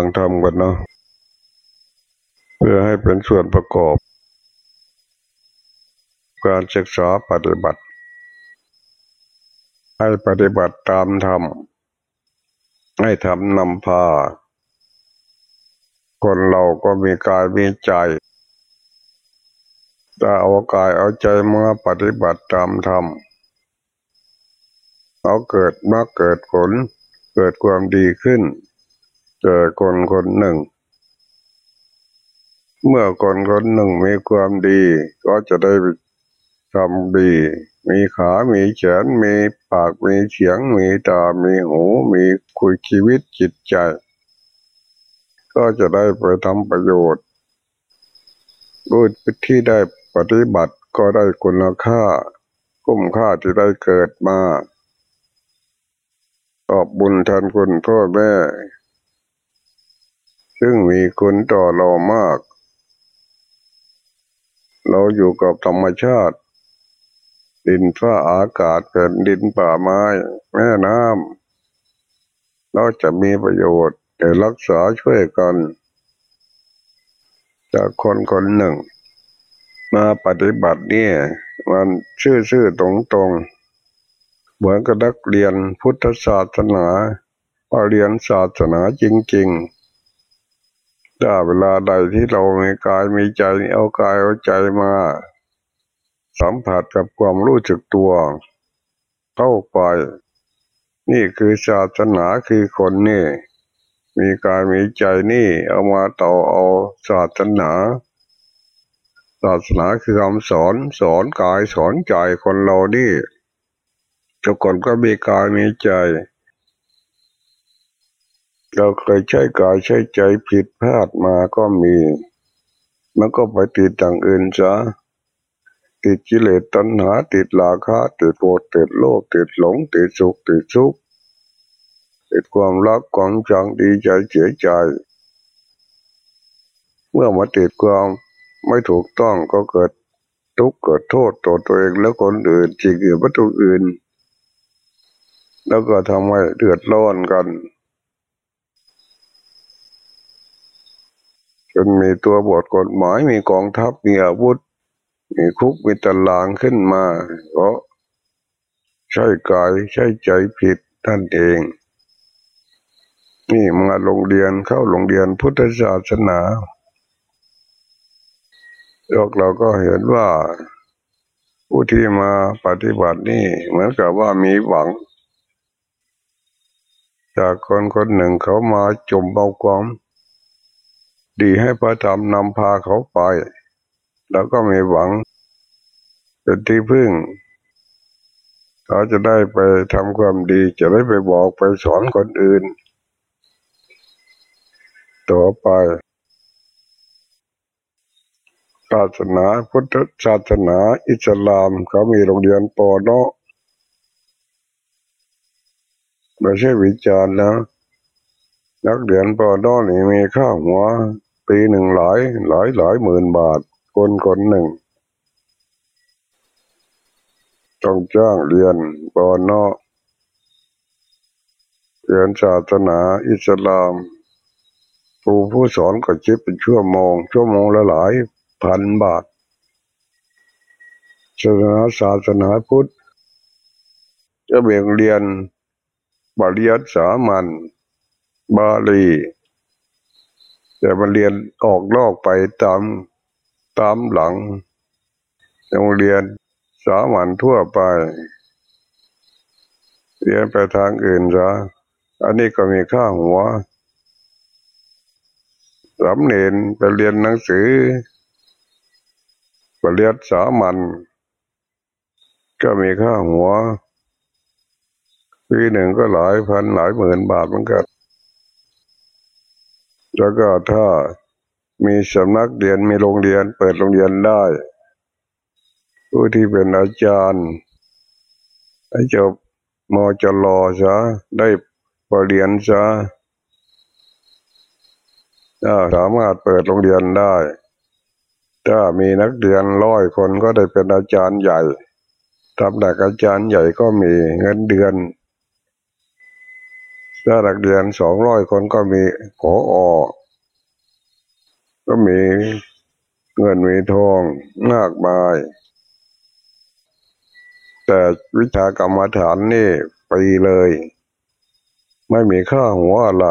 ฟังธรรมกันเนาะเพื่อให้เป็นส่วนประกอบ การศึกษาปฏิบัติ ให้ปฏิบัติตามธรรม ให้ทำนำพา คนเราก็มีกายมีใจถ้าเอากายเอาใจมาปฏิบัติตามธรรมเอาเกิดมาเกิดผลเกิดความดีขึ้น เจอคนคนหนึ่ง เมื่อคนคนหนึ่งมีความดี ก็จะได้ทำดี มีขา มีแขน มีปาก มีเสียง มีตา มีหู มีคุยชีวิตจิตใจ ก็จะได้ไปทำประโยชน์ด้วยที่ได้ปฏิบัติก็ได้คุณค่า คุ้มค่าที่ได้เกิดมาตอบบุญแทนคุณพ่อแม่ ซึ่งมีคุณต่อเรามาก เราอยู่กับธรรมชาติ ดินฟ้าอากาศแผ่นดินป่าไม้ แม่น้ำเราจะมีประโยชน์แต่รักษาช่วยกัน จากคนคนหนึ่ง มาปฏิบัติเนี่ย มันชื่อชื่อตรงตรงเหมือนกับนักเรียนพุทธศาสนาเรียนศาสนาจริง ๆ ถ้าเวลาใดที่เรามีกายมีใจเอากายเอาใจมา สัมผัสกับความรู้สึกตัว เข้าไป นี่คือศาสนาคือคนนี่ มีกายมีใจนี่ เอามาต่อเอาศาสนา ศาสนาคือคำสอนสอนกายสอนใจคนเรานี่ทุกคนก็มีกายมีใจ เราเคยใช้กายใช้ใจผิดพลาดมาก็มี มันก็ไปติดต่างอื่นซะติดกิเลสตัณหาติดลาคะติดโกรธติดโลภติดหลงติดสุขติดทุกข์ติดความรักความชังดีใจเสียใจ เมื่อมาติดความไม่ถูกต้องก็เกิดทุกข์เกิดโทษต่อตัวเองแล้วคนอื่นจริงหรือวัตถุอื่น แล้วก็ทำให้เดือดร้อนกันจน มีตัวบทกฎหมายมีกองทัพมีอาวุธ มีคุกมีตารางขึ้นมาเพราะใช้กายใช้ใจผิดท่านเอง นี่มาโรงเรียนเข้าโรงเรียนพุทธศาสนาพวกเราก็เห็นว่า ผู้ที่มาปฏิบัตินี่เหมือนกับว่ามีหวัง จากคนคนหนึ่งเขามาจมเบาความ ดีให้พระธรรมนำพาเขาไป แล้วก็มีหวังเป็นที่พึ่ง เขาจะได้ไปทำความดีจะได้ไปบอกไปสอนคนอื่น ต่อไปศาสนาพุทธศาสนาอิสลามเขามีโรงเรียนปอเนาะไม่ใช่วิจารณ์แล้วนักเรียนปอดอนี่มีค่าหัว ปีหนึ่งหลายหลายหลายหมื่นบาทคนคนหนึ่งต้องจ้างเรียนปอนอเรียนศาสนาอิสลามครูผู้สอนก็คิดเป็นชั่วโมง ชั่วโมงละหลายพันบาทศาสนาศาสนาพุทธจะเบ่งเรียนบาลีสามัญบาลี แต่มาเรียนออกนอกไปตามตามหลังโรงเรียนสามัญทั่วไป เรียนไปทางอื่นซะอันนี้ก็มีค่าหัวสำเนนไปเรียนหนังสือไปเรียนสามัญก็มีค่าหัวปีหนึ่งก็หลายพันหลายหมื่นบาทเหมือนกัน แล้วก็ถ้ามีสำนักเรียนมีโรงเรียน เปิดโรงเรียนได้ ผู้ที่เป็นอาจารย์ให้จบมจรซะได้ปรเรียนซะถ้าสามารถเปิดโรงเรียนได้ ถ้ามีนักเรียนร้อยคนก็ได้เป็นอาจารย์ใหญ่ทำแักอาจารย์ใหญ่ก็มีเงินเดือน ถ้านักเรียนสองร้อยคนก็มีขออก็มีเงินมีทองมากมาย แต่วิชากรรมฐานนี่ปีเลย ไม่มีค่าหัวอะไร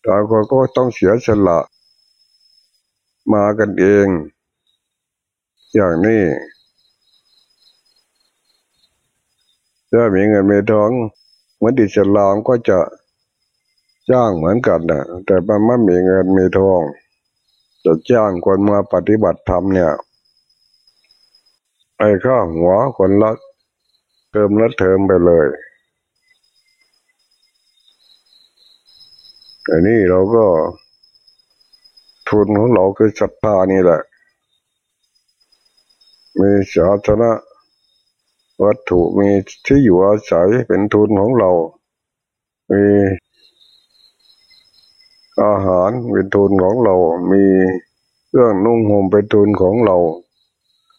แต่คนก็ต้องเสียสละ มากันเอง อย่างนี้ถ้ามีเงินมีทอง เหมือนดิสลามก็จะจ้างเหมือนกันนะแต่มันไม่มีเงินมีทอง จะจ้างคนมาปฏิบัติธรรมเนี่ยไอ้ข้าหัวคนละเติมละเติมไปเลยอันนี้เราก็ ทุนของเราคือศรัทธานี่แหละ มีศาสนา วัตถุมีที่อยู่อาศัยเป็นทุนของเรา มีอาหารเป็นทุนของเรา มีเครื่องนุ่งห่มเป็นทุนของเรา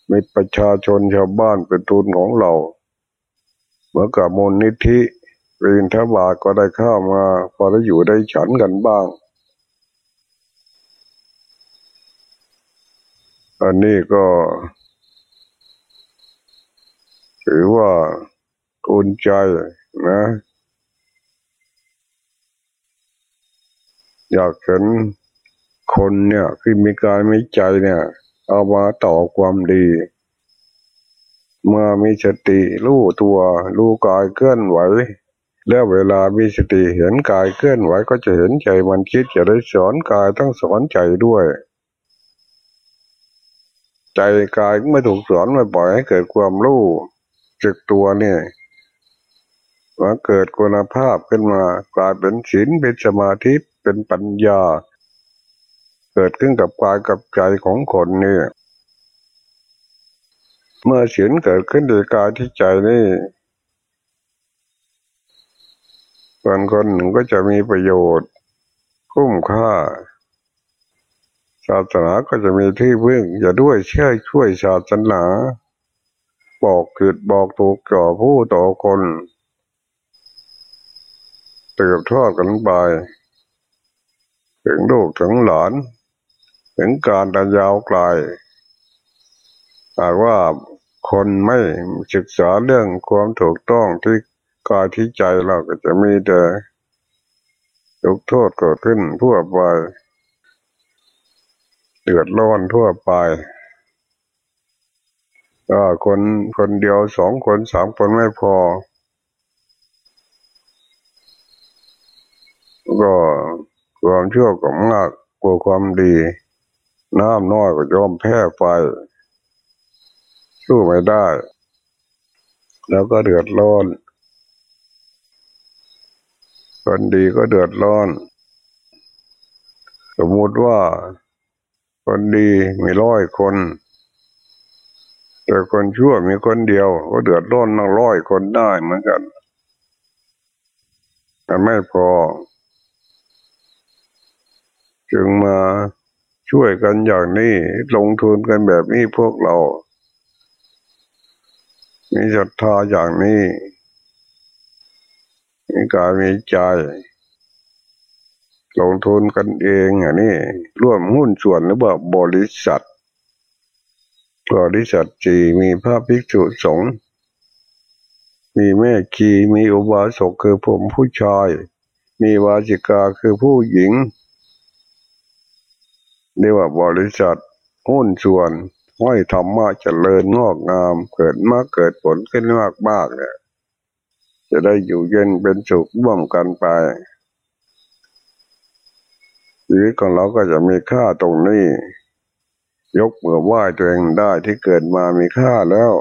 มีประชาชนชาวบ้านเป็นทุนของเรา เมื่อกับมูลนิธิรินทบาทก็ได้ข้ามา พอได้อยู่ได้ฉันกันบ้าง อันนี้ก็ ถือว่าอุ่นใจนะ อยากเห็นคนเนี่ยคือมีกายไมีใจเนี่ย เอามาต่อความดีเมื่อมีสติรู้ตัวรู้กายเคลื่อนไหว แล้วเวลามีสติเห็นกายเคลื่อนไหวก็จะเห็นใจมันคิดจะได้สอนกายต้องสอนใจด้วย ใจกายไม่ถูกสอนไม่ปล่อยให้เกิดความรู้ จึกตัวเนี่ยว่าเกิดคุณภาพขึ้นมากลายเป็นศีลเป็นสมาธิเป็นปัญญา เกิดขึ้นกับกายกับใจของคนนี่เมื่อศีลเกิดขึ้นในกายที่ใจนี่คนคนหนึ่งก็จะมีประโยชน์คุ้มค่า ศาสนาก็จะมีที่พึ่งอย่าด้วยเชื่อช่วยศาสนา บอกผิดบอกถูกก่อผู้ต่อคนเติบทอดกันไปถึงลูกถึงหลาน ถึงการดันยาวไกลหากว่าคนไม่ศึกษาเรื่องความถูกต้องที่กายที่ใจเราก็จะมีแต่ทุกโทษเกิดขึ้นทั่วไปเดือดร้อนทั่วไป ก็คนคนเดียวสองคนสามคนไม่พอ ก็ความชั่วก็มากกว่าความดี น้ำน้อยก็ยอมแพ้ไฟสู้ไม่ได้ แล้วก็เดือดร้อนคนดีก็เดือดร้อน สมมติว่าคนดีมีร้อยคน แต่คนชั่วมีคนเดียว ก็เดือดร้อนนั่งร้อยคนได้เหมือนกันแต่ไม่พอ จึงมาช่วยกันอย่างนี้ลงทุนกันแบบนี้พวกเรา มีศรัทธาอย่างนี้มีกายมีใจ ลงทุนกันเองอย่างนี้ร่วมหุ้นส่วนหรือว่าบริษัท บริษัทจีมีพระภิกษุสงฆ์มีแม่คีมีอุบาสกคือผมผู้ชาย มีวาจิกาคือผู้หญิงเรียกว่าบริษัทหุ้นส่วนห้อยธรรมะเจริญงอกงาม เกิดมาเกิดผลขึ้นมากมากเนี่ยจะได้อยู่เย็นเป็นสุขร่วมกันไปชีวิตของเราก็จะมีค่าตรงนี้ ยกมือไหว้ตัวเองได้ที่เกิดมามีค่าแล้ว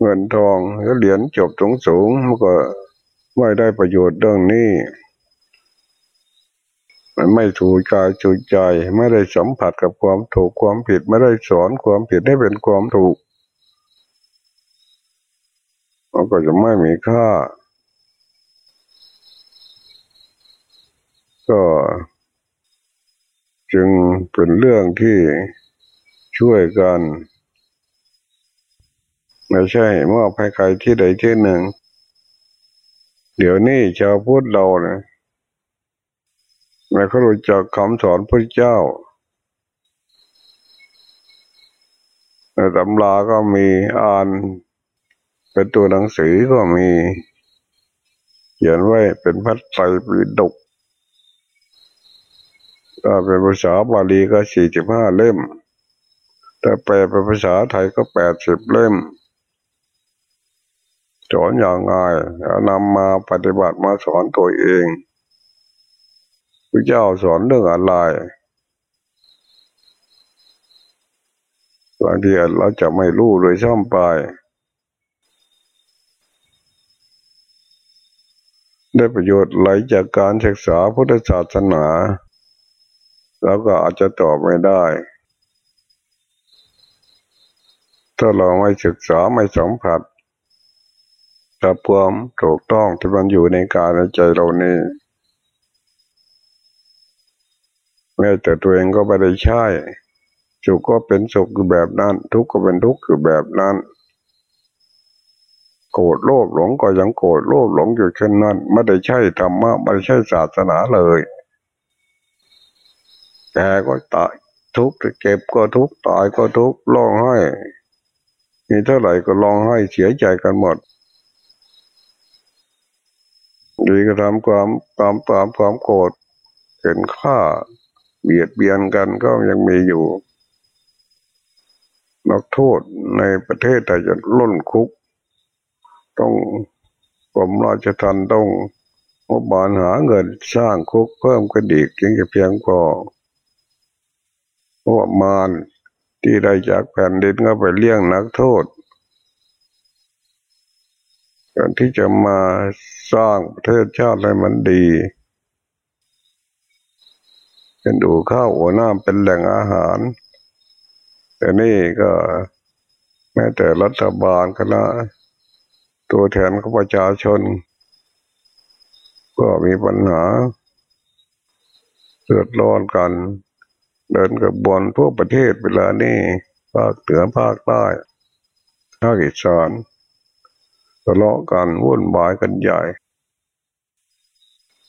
เงินทองแล้วเหรียญจบสูงสูงมันก็ไม่ได้ประโยชน์เรื่องนี้ มันไม่ถูกกายถูกใจ ไม่ได้สัมผัสกับความถูกความผิด ไม่ได้สอนความผิดให้เป็นความถูกมันก็จะไม่มีค่า ก็ จึงเป็นเรื่องที่ช่วยกัน ไม่ใช่มอบให้ใครที่ใดที่หนึ่ง เดี๋ยวนี้ชาวพุทธเราเนี่ยไม่เข้ารู้จักคำสอนพระเจ้าในตำราก็มีอ่านเป็นตัวหนังสือก็มีเขียนไว้เป็นพัดไตรปิฎก ถ้าเป็นภาษาบาลีก็สี่สิบห้าเล่มแต่แปลเป็นภาษาไทยก็แปดสิบเล่มสอนอย่างไงนำมาปฏิบัติมาสอนตัวเองพระเจ้าสอนเรื่องอะไรบางทีเราจะไม่รู้โดยช่อมไป ได้ประโยชน์ไหลจากการศึกษาพุทธศาสนา แล้วก็อาจจะตอบไม่ได้ ถ้าเราไม่ศึกษาไม่สัมผัสกับความถูกต้องที่มันอยู่ในกายในใจเรานี่แม้แต่ตัวเองก็ไม่ได้ใช่สุขก็เป็นสุขอยู่แบบนั้น ทุกข์ก็เป็นทุกข์อยู่แบบนั้น โกรธโลภหลงก็ยังโกรธโลภหลงอยู่เช่นนั้น ไม่ได้ใช่ธรรมะไม่ได้ใช่ศาสนาเลย แก่ก็ตายทุกข์เจ็บก็ทุกข์ตายก็ทุกข์ร้องไห้มีเท่าไหร่ก็ร้องไห้เสียใจกันหมดดีก็ทำความตามตามความโกรธเห็นค่าเบียดเบียนกันก็ยังมีอยู่นักโทษในประเทศแต่จะล้นคุก ต้องกรมราชทันต้องงบบานหาเงินสร้างคุกเพิ่มกระดิกจึงจะเพียงพอ พราะมานที่ได้จากแผ่นดินก็ไปเลี้ยงนักโทษการที่จะมาสร้างประเทศชาติให้มันดี เป็นดูข้าวหัวน้ำเป็นแหล่งอาหาร แต่นี่ก็ แม้แต่รัฐบาลคณะตัวแทนของประชาชน ก็มีปัญหาเดือดร้อนกัน เดินกับบอลทั่วประเทศเวลานี้ภาคเหนือภาคใต้ภาคอีสานทะเลาะกันวุ่นวายกันใหญ่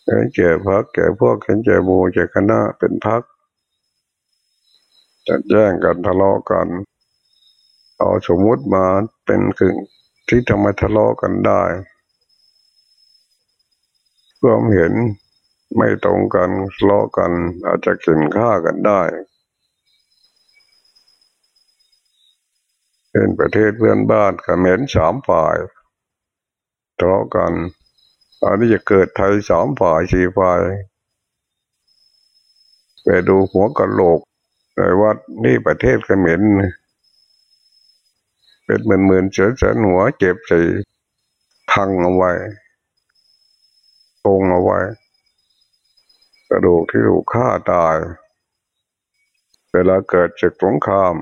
เห็นแก่พักแก่พวกเห็นแก่โมแก่คณะเป็นพักจะแย่งกันทะเลาะกัน เอาสมมติมาเป็นขึงที่ทำไมทะเลาะกันได้ความเห็น ไม่ตรงกันทะเลาะกัน อาจจะกินฆ่ากันได้เป็นประเทศเพื่อนบ้านขเขมรสามฝ่ายทะเลาะกันอันนี้จะเกิดไทยสามฝ่ายสี่ฝ่ายไปดูหัวกะโหลกในวัดนี่ประเทศเขมรเป็นเหมือนเหมือนเสือเสือหัวเจ็บใส่พังเอาไว้ตงเอาไว้ ระดูกที่ถูกฆ่าตาย เวลาเกิดศึกสงคราม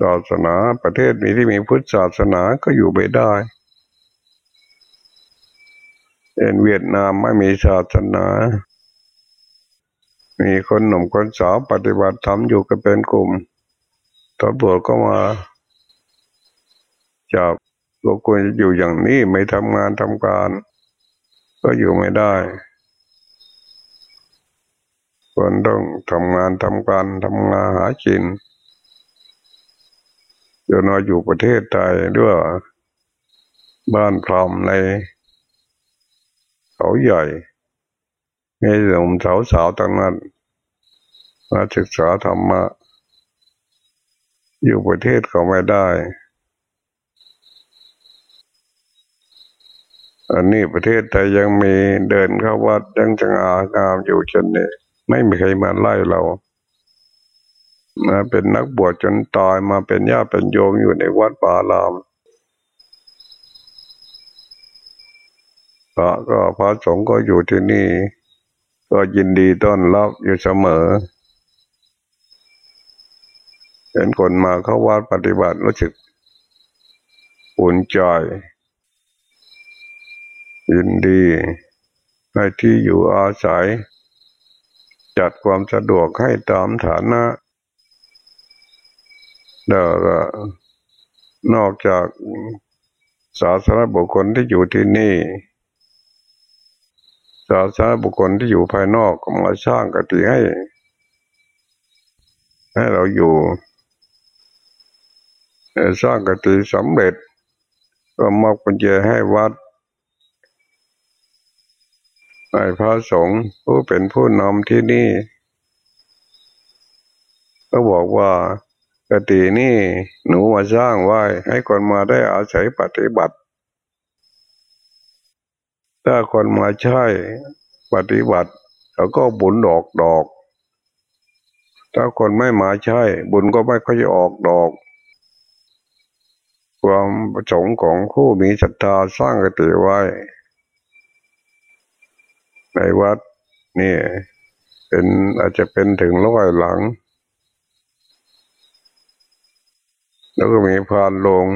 ศาสนาประเทศนี้ที่มีพุทธศาสนาก็อยู่ไม่ได้เอ็นเวียดนามไม่มีศาสนา มีคนหนุ่มคนสาวปฏิบัติธรรมอยู่กันเป็นกลุ่มตำรวจก็มาจับเราควรอยู่อย่างนี้ไม่ทำงานทำการ ก็อยู่ไม่ได้ควรต้องทำงานทำการทำงานหากินเดี๋ยออยู่ประเทศไทยด้วยบ้านพรอมในเขาใหญ่มีหนุ่มสาวสาวต่างนั้นมาศึกษาธรรมะ อยู่ประเทศเขาไม่ได้ อันนี้ประเทศไทยยังมีเดินเข้าวัดยังจะงางามอยู่เช่นนี้ไม่มีใครมาไล่เรา มาเป็นนักบวชจนตายมาเป็นญาติเป็นโยมอยู่ในวัดป่าลามพระก็พระสงฆ์ก็อยู่ที่นี่ ก็ยินดีต้อนรับอยู่เสมอ เห็นคนมาเข้าวัดปฏิบัติรู้สึกอุ่นใจ ยินดีในที่อยู่อาศัย จัดความสะดวกให้ตามฐานะแล้วก็นอกจากศาสนบุคคลที่อยู่ที่นี่ ศาสนบุคคลที่อยู่ภายนอกก็มาสร้างกติให้ ให้เราอยู่สร้างกติสำเร็จก็มอบกุญแจให้วัด ให้พระสงฆ์ผู้เป็นผู้นำที่นี่ ก็บอกว่ากตินี่หนูมาสร้างไว้ ให้คนมาได้อาศัยปฏิบัติ ถ้าคนมาใช้ปฏิบัติเขาก็บุญดอกดอก ถ้าคนไม่มาใช้บุญก็ไม่ค่อยออกดอกความประสงค์ของผู้มีศรัทธาสร้างกติไว้ ในวัด นี่ เป็นอาจจะเป็นถึงร้อยหลัง แล้วก็มีพานลง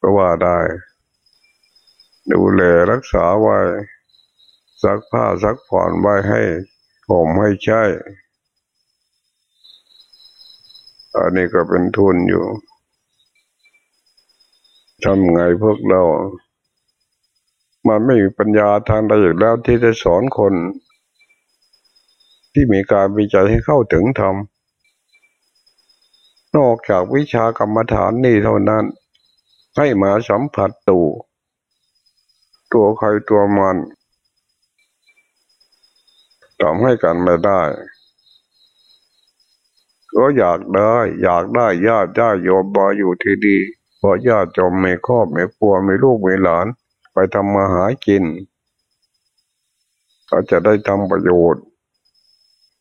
ก็ว่าได้ ดูแลรักษาไว้ซักผ้าซักผ่อนไว้ให้ผมให้ใช้อันนี้ก็เป็นทุนอยู่ทำไงพวกเรา มันไม่มีปัญญาทางใดอยู่แล้วที่จะสอนคน ที่มีการวิจัยให้เข้าถึงธรรมนอกจากวิชากรรมฐานนี่เท่านั้น ให้มาสัมผัสตูตัวใครตัวมันทำให้กันไม่ได้ ก็อยากได้ อยากได้ญาติญาติโยมบาอยู่ที่ดีเพราะญาติจมไม่ครอบไม่ครัวไม่ลูกไม่หลาน ไปทำมาหากินเขาจะได้ทำประโยชน์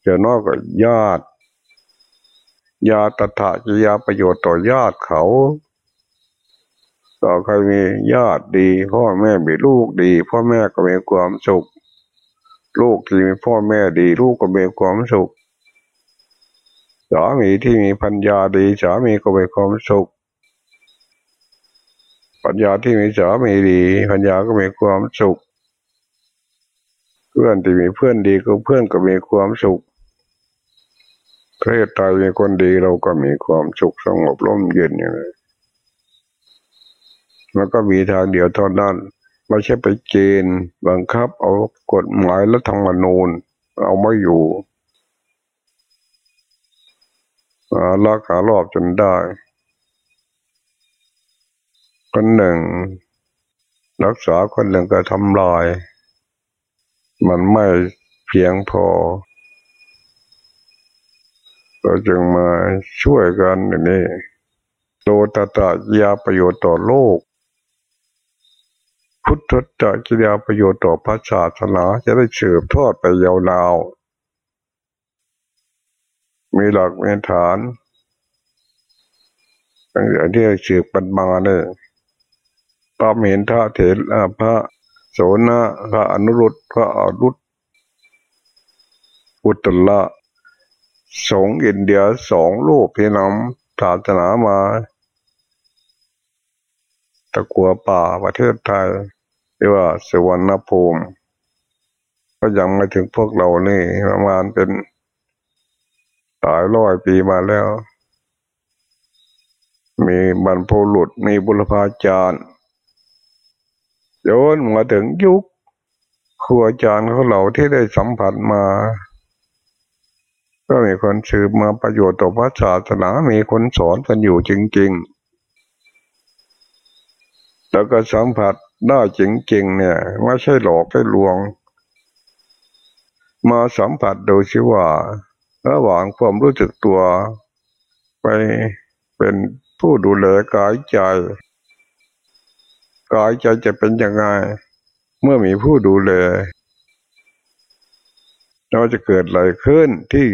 จะนอกกับญาติยาตถาจะยาประโยชน์ต่อญาติเขา ต่อใครมีญาติดี พ่อแม่มีลูกดี พ่อแม่ก็มีความสุข ลูกที่มีพ่อแม่ดี ลูกก็มีความสุขสามีที่มีพัญญาดีสามีก็มีความสุข ปัญญาที่มีสามีดี ปัญญาก็มีความสุข เพื่อนที่มีเพื่อนดีก็เพื่อนก็มีความสุขประเทศไทยมีคนดีเราก็มีความสุขสงบร่มเย็นอย่างนี้มันก็มีทางเดียวเท่านั้นไม่ใช่ไปเกณฑ์บังคับ เอากฎหมายและธรรมนูญ เอาไม่อยู่ลักหารอบจนได้ คนหนึ่ง รักษาคนหนึ่งก็ทำลาย มันไม่เพียงพอเราจึงมาช่วยกันอย่างนี้โลตตะยาประโยชน์ต่อโลก พุทธะกิยาประโยชน์ต่อพระศาสนาจะได้เฉืบทอดไปยาวๆมีหลักมีฐานอย่างที่เฉืบปันมาเนี่ย ตามเห็นท่าเถรพระโสนะพระอนุรุตพระอรุตอุตตละสงอินเดียสองลูกพี่น้องศาสนามา ตะกัวป่าประเทศไทยเรียกว่าสวรรณภูมิก็ยังไม่ถึงพวกเรานี่ประมาณเป็นหลายร้อยปีมาแล้ว มีบรรพบุรุษมีบุรพาจารย์ โยนมาถึงยุคครูอาจารย์ของเราที่ได้สัมผัสมา ก็มีคนสืบมาประโยชน์ต่อพระศาสนามีคนสอนกันอยู่จริง ๆ แล้วก็สัมผัสได้จริงๆเนี่ยไม่ใช่หลอกให้ลวง มาสัมผัสโดยชิว่าระหว่างความรู้สึกตัวไปเป็นผู้ดูแลกายใจ กายใจจะเป็นยังไง เมื่อมีผู้ดูแลเราจะเกิดอะไรขึ้นที่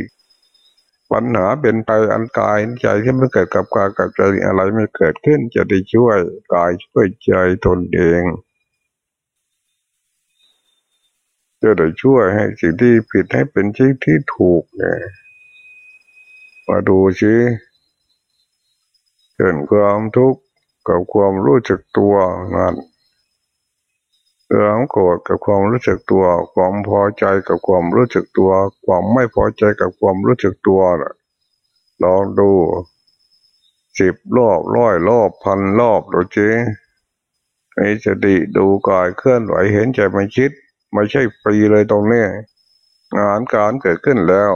ปัญหาเป็นไปอันกายใจที่ไม่เกิดกับกายกับใจอะไรไม่เกิดขึ้น จะได้ช่วยกายช่วยใจตนเองจะได้ช่วยให้สิ่งที่ผิดให้เป็นสิ่งที่ถูกเนี่ยมาดูสิเกิดความทุกข์ กับความรู้จักตัวนั่นความโกรธกับความรู้สึกตัว ความพอใจกับความรู้สึกตัว ความไม่พอใจกับความรู้สึกตัวลองดูสิบรอบร้อยรอบพันรอบดูจีมีสติดูกายเคลื่อนไหวเห็นใจมันคิด ไม่ใช่ฟรีเลยตรงนี้งานการเกิดขึ้นแล้ว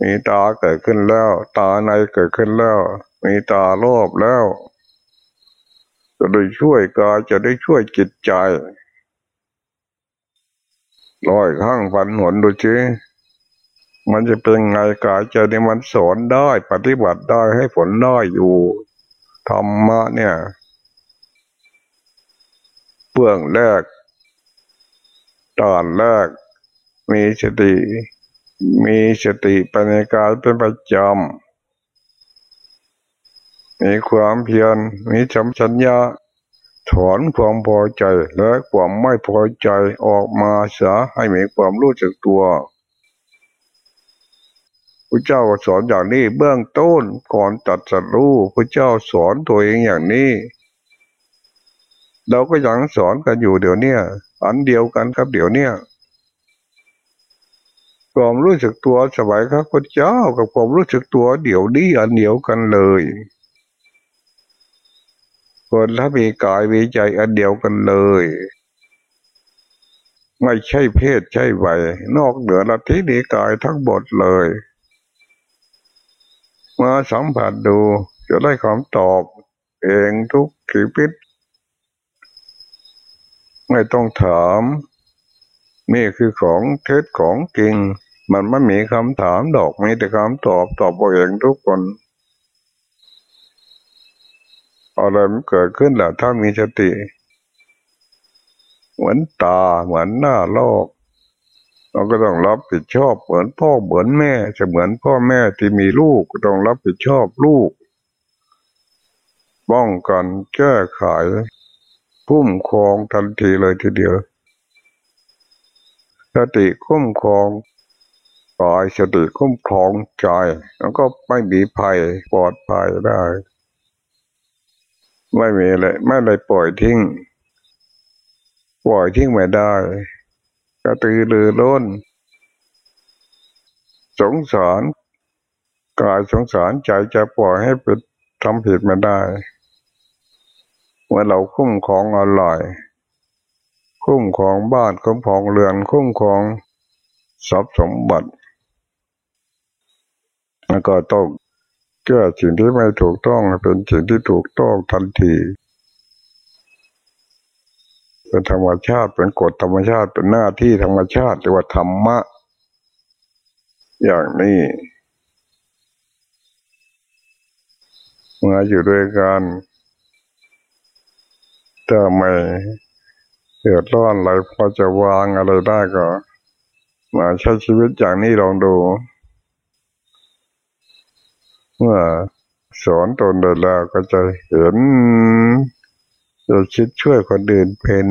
มีตาเกิดขึ้นแล้ว ตาในเกิดขึ้นแล้ว มีตาโลภแล้ว จะได้ช่วยกายจะได้ช่วยจิตใจลอยข้างฝันหนดูจีมันจะเป็นไงกายใจในมันสอนได้ ปฏิบัติได้ให้ผลได้อยู่ธรรมะเนี่ยเบื้องแรก ตอนแรก มีสติ มีสติปัญญาเป็นประจำ มีความเพียรมีจำชัญญาถอนความพอใจและความไม่พอใจออกมาเสียให้มีความรู้สึกตัวพระเจ้าสอนอย่างนี้เบื้องต้นก่อนตัดสัตรู้พระเจ้าสอนตัวเองอย่างนี้ เราก็ยังสอนกันอยู่เดี๋ยวนี้อันเดียวกันครับเดี๋ยวนี้ความรู้สึกตัวสบายครับพระเจ้ากับความรู้สึกตัวเดี๋ยวนี้อันเดียวกันเลย คนละมีกายมีใจอันเดียวกันเลย ไม่ใช่เพศใช่วัยนอกเหนือละทินีกายทั้งหมดเลยมาสัมผัสดูจะได้คำตอบ เองทุกขีพิษไม่ต้องถามนี่คือของเท็จของจริง มันไม่มีคำถามดอกมีแต่คำตอบตอบเองทุกคน อะไรมันเกิดขึ้นแล้วถ้ามีสติ เหมือนตาเหมือนหน้าโลก เราก็ต้องรับผิดชอบเหมือนพ่อเหมือนแม่จะเหมือนพ่อแม่ที่มีลูกก็ต้องรับผิดชอบลูก ป้องกันแก้ไขพุ่มครองทันทีเลยทีเดียวสติคุ้มครองกายสติคุ้มครองใจ แล้วก็ไม่มีภัยปลอดภัยได้ ไม่มีเลยไม่เลยปล่อยทิ้ง ปล่อยทิ้งไม่ได้กระตือรือร้น สงสารกายสงสารใจจะปล่อยให้เป็นทำผิดไม่ได้เมื่อเราคุ้มของอร่อย คุ้มของบ้านคุ้มของเรือน คุ้มของทรัพย์สมบัติ แล้วก็ต้อง แก้สิ่งที่ไม่ถูกต้องเป็นสิ่งที่ถูกต้องทันทีเป็นธรรมชาติเป็นกฎธรรมชาติเป็นหน้าที่ธรรมชาติเรียกว่าธรรมะ อย่างนี้มาอยู่ด้วยกันถ้าไม่เดือดร้อนอะไรพอจะวางอะไรได้ก็ มาใช้ชีวิตอย่างนี้ลองดู เมื่อสอนตนได้แล้วก็จะเห็นจะคิดช่วยคนอื่นเป็น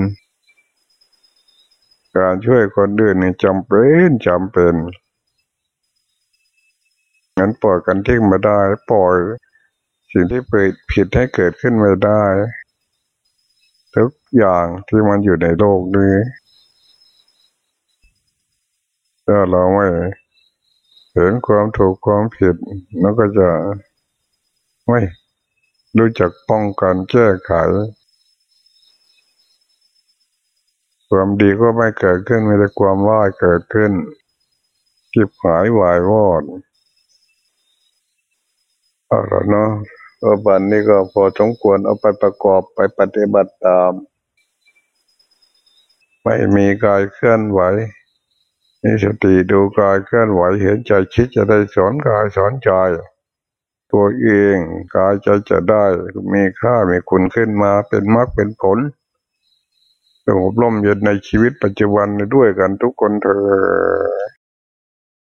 การช่วยคนอื่นนี่จำเป็นจำเป็นงั้นปล่อยกันทิ้งมาได้ ปล่อย สิ่งที่เปิดผิดให้เกิดขึ้นม่ได้ ทุกอย่างที่มันอยู่ในโลกนี้ถ้าเราไม่ เห็นความถูกความผิดเราก็จะไม่รู้จักป้องกันแก้ไข ความดีก็ไม่เกิดขึ้นมีแต่ความว่าเกิดขึ้นจิบหายวายวอดเอาละเนาะวันนี้ก็พอสมควรเอาไปประกอบไปปฏิบัติตาม ไม่มีกายเคลื่อนไหว มีสติดูกายเคลื่อนไหวเห็นใจคิดจะได้สอนกายสอนใจ ตัวเองกายใจจะได้มีค่ามีคุณขึ้นมาเป็นมรรคเป็นผลสงบร่มเย็นในชีวิตปัจจุบันด้วยกันทุกคนเถอ